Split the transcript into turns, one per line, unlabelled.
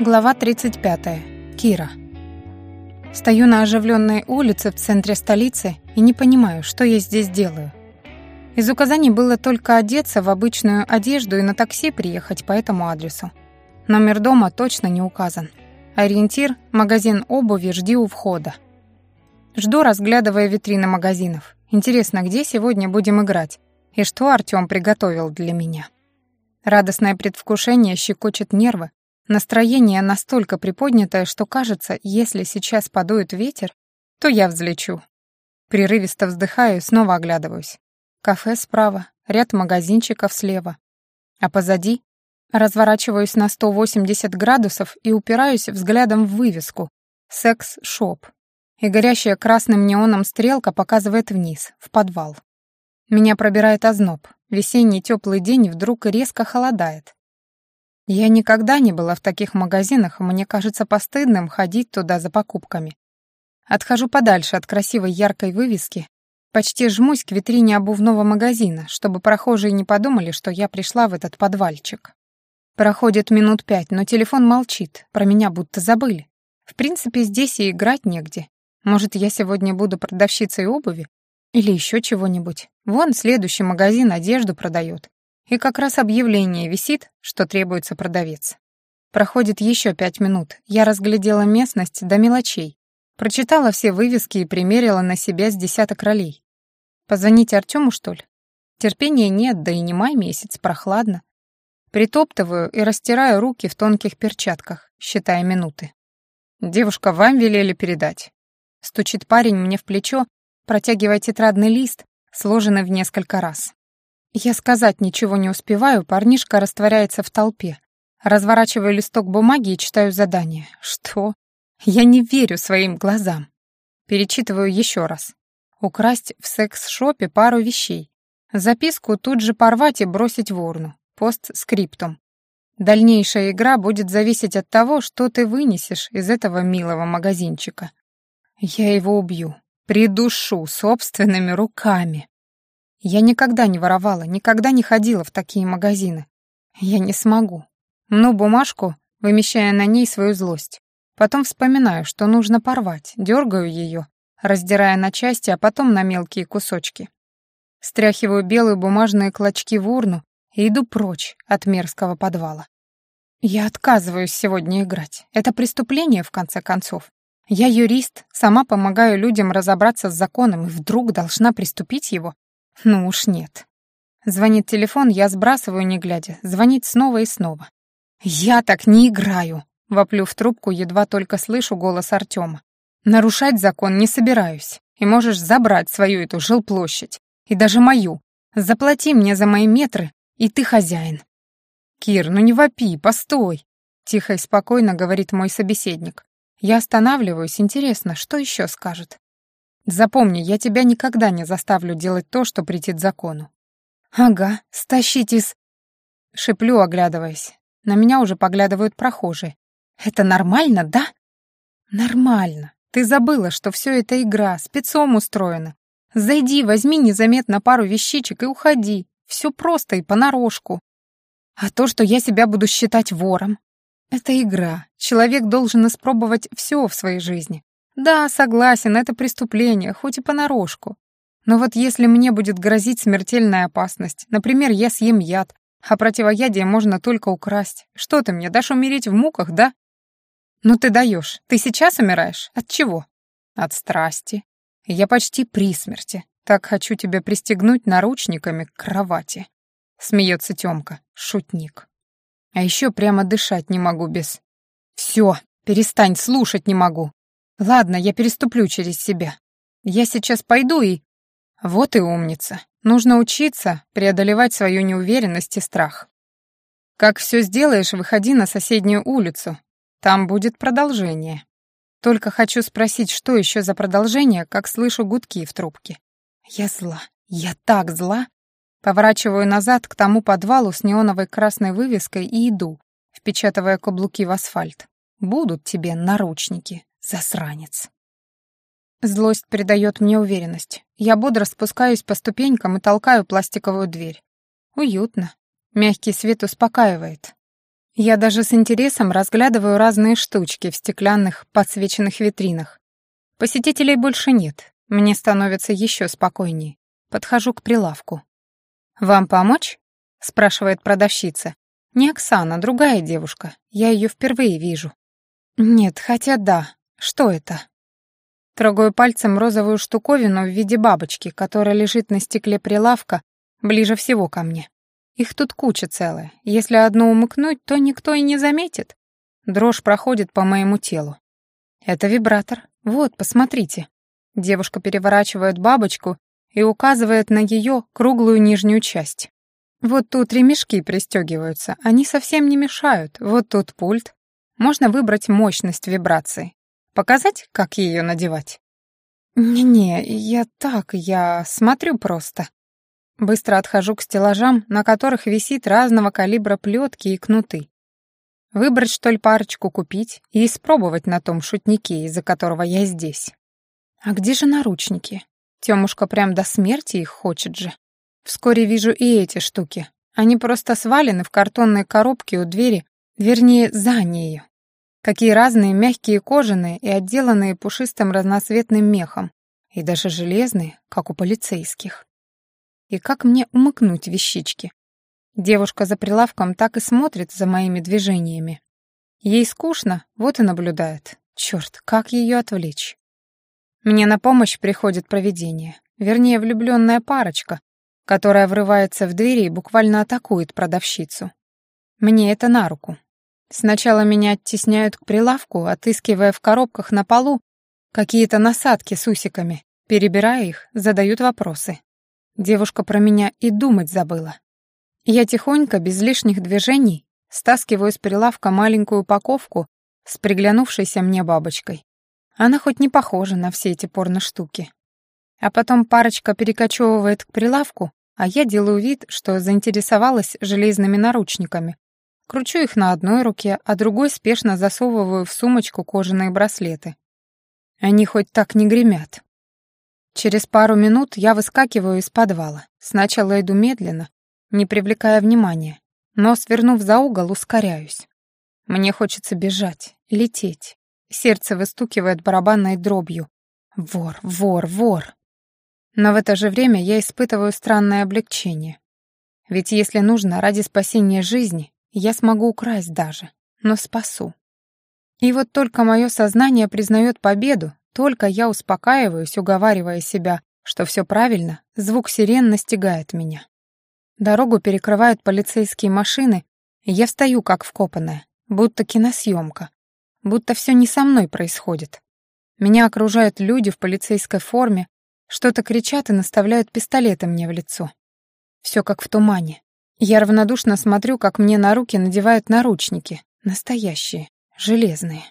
Глава 35. Кира. Стою на оживленной улице в центре столицы и не понимаю, что я здесь делаю. Из указаний было только одеться в обычную одежду и на такси приехать по этому адресу. Номер дома точно не указан. Ориентир — магазин обуви «Жди у входа». Жду, разглядывая витрины магазинов. Интересно, где сегодня будем играть? И что Артём приготовил для меня? Радостное предвкушение щекочет нервы, Настроение настолько приподнятое, что кажется, если сейчас подует ветер, то я взлечу. Прерывисто вздыхаю и снова оглядываюсь. Кафе справа, ряд магазинчиков слева. А позади разворачиваюсь на 180 градусов и упираюсь взглядом в вывеску «Секс-шоп». И горящая красным неоном стрелка показывает вниз, в подвал. Меня пробирает озноб. Весенний теплый день вдруг резко холодает. Я никогда не была в таких магазинах, мне кажется постыдным ходить туда за покупками. Отхожу подальше от красивой яркой вывески, почти жмусь к витрине обувного магазина, чтобы прохожие не подумали, что я пришла в этот подвальчик. Проходит минут пять, но телефон молчит, про меня будто забыли. В принципе, здесь и играть негде. Может, я сегодня буду продавщицей обуви? Или еще чего-нибудь. Вон следующий магазин одежду продает. И как раз объявление висит, что требуется продавец. Проходит еще пять минут. Я разглядела местность до мелочей. Прочитала все вывески и примерила на себя с десяток ролей. Позвонить Артему, что ли? Терпения нет, да и не май месяц, прохладно. Притоптываю и растираю руки в тонких перчатках, считая минуты. «Девушка, вам велели передать». Стучит парень мне в плечо, протягивая тетрадный лист, сложенный в несколько раз. Я сказать ничего не успеваю, парнишка растворяется в толпе. Разворачиваю листок бумаги и читаю задание. Что? Я не верю своим глазам. Перечитываю еще раз. Украсть в секс-шопе пару вещей. Записку тут же порвать и бросить в урну. Постскриптум. Дальнейшая игра будет зависеть от того, что ты вынесешь из этого милого магазинчика. Я его убью. Придушу собственными руками. Я никогда не воровала, никогда не ходила в такие магазины. Я не смогу. Ну, бумажку, вымещая на ней свою злость. Потом вспоминаю, что нужно порвать, дергаю ее, раздирая на части, а потом на мелкие кусочки. Стряхиваю белые бумажные клочки в урну и иду прочь от мерзкого подвала. Я отказываюсь сегодня играть. Это преступление, в конце концов. Я юрист, сама помогаю людям разобраться с законом и вдруг должна приступить его. Ну уж нет. Звонит телефон, я сбрасываю, не глядя. Звонит снова и снова. «Я так не играю!» Воплю в трубку, едва только слышу голос Артема. «Нарушать закон не собираюсь. И можешь забрать свою эту жилплощадь. И даже мою. Заплати мне за мои метры, и ты хозяин». «Кир, ну не вопи, постой!» Тихо и спокойно говорит мой собеседник. Я останавливаюсь, интересно, что еще скажет. Запомни, я тебя никогда не заставлю делать то, что претит закону». «Ага, стащить из...» Шиплю, оглядываясь. На меня уже поглядывают прохожие. «Это нормально, да?» «Нормально. Ты забыла, что все это игра, спецом устроена. Зайди, возьми незаметно пару вещичек и уходи. Все просто и понарошку. А то, что я себя буду считать вором, это игра. Человек должен испробовать все в своей жизни. Да, согласен, это преступление, хоть и понарошку. Но вот если мне будет грозить смертельная опасность, например, я съем яд, а противоядие можно только украсть, что ты мне, дашь умереть в муках, да? Ну ты даешь. Ты сейчас умираешь? От чего? От страсти. Я почти при смерти. Так хочу тебя пристегнуть наручниками к кровати. Смеется Тёмка, шутник. А еще прямо дышать не могу без... Все, перестань, слушать не могу. Ладно, я переступлю через себя. Я сейчас пойду и... Вот и умница. Нужно учиться преодолевать свою неуверенность и страх. Как все сделаешь, выходи на соседнюю улицу. Там будет продолжение. Только хочу спросить, что еще за продолжение, как слышу гудки в трубке. Я зла. Я так зла. Поворачиваю назад к тому подвалу с неоновой красной вывеской и иду, впечатывая каблуки в асфальт. Будут тебе наручники. Засранец. Злость придает мне уверенность. я бодро спускаюсь по ступенькам и толкаю пластиковую дверь. Уютно. Мягкий свет успокаивает. Я даже с интересом разглядываю разные штучки в стеклянных подсвеченных витринах. Посетителей больше нет. Мне становится еще спокойнее. Подхожу к прилавку. «Вам помочь?» — спрашивает продавщица. «Не Оксана, другая девушка. Я ее впервые вижу». «Нет, хотя да. Что это?» Трогаю пальцем розовую штуковину в виде бабочки, которая лежит на стекле прилавка ближе всего ко мне. Их тут куча целая. Если одну умыкнуть, то никто и не заметит. Дрожь проходит по моему телу. Это вибратор. Вот, посмотрите. Девушка переворачивает бабочку и указывает на ее круглую нижнюю часть. Вот тут ремешки пристегиваются, они совсем не мешают. Вот тут пульт. Можно выбрать мощность вибрации. Показать, как ее надевать? Не-не, я так, я смотрю просто. Быстро отхожу к стеллажам, на которых висит разного калибра плетки и кнуты. Выбрать, что ли, парочку купить и испробовать на том шутнике, из-за которого я здесь. А где же наручники? Тёмушка прям до смерти их хочет же. Вскоре вижу и эти штуки. Они просто свалены в картонные коробки у двери, вернее, за нею. Какие разные, мягкие кожаные и отделанные пушистым разноцветным мехом, и даже железные, как у полицейских. И как мне умыкнуть вещички? Девушка за прилавком так и смотрит за моими движениями. Ей скучно, вот и наблюдает. Черт, как ее отвлечь? Мне на помощь приходит провидение, вернее, влюбленная парочка, которая врывается в двери и буквально атакует продавщицу. Мне это на руку. Сначала меня оттесняют к прилавку, отыскивая в коробках на полу какие-то насадки с усиками. Перебирая их, задают вопросы. Девушка про меня и думать забыла. Я тихонько, без лишних движений, стаскиваю с прилавка маленькую упаковку с приглянувшейся мне бабочкой. Она хоть не похожа на все эти порно-штуки. А потом парочка перекочевывает к прилавку, а я делаю вид, что заинтересовалась железными наручниками, Кручу их на одной руке, а другой спешно засовываю в сумочку кожаные браслеты. Они хоть так не гремят. Через пару минут я выскакиваю из подвала. Сначала иду медленно, не привлекая внимания, но, свернув за угол, ускоряюсь. Мне хочется бежать, лететь. Сердце выстукивает барабанной дробью. Вор, вор, вор. Но в это же время я испытываю странное облегчение. Ведь если нужно ради спасения жизни, я смогу украсть даже, но спасу. И вот только мое сознание признает победу, только я успокаиваюсь, уговаривая себя, что все правильно, звук сирен настигает меня. Дорогу перекрывают полицейские машины, и я встаю как вкопанная, будто киносъемка, будто все не со мной происходит. Меня окружают люди в полицейской форме, что-то кричат и наставляют пистолеты мне в лицо. Все как в тумане. Я равнодушно смотрю, как мне на руки надевают наручники. Настоящие, железные.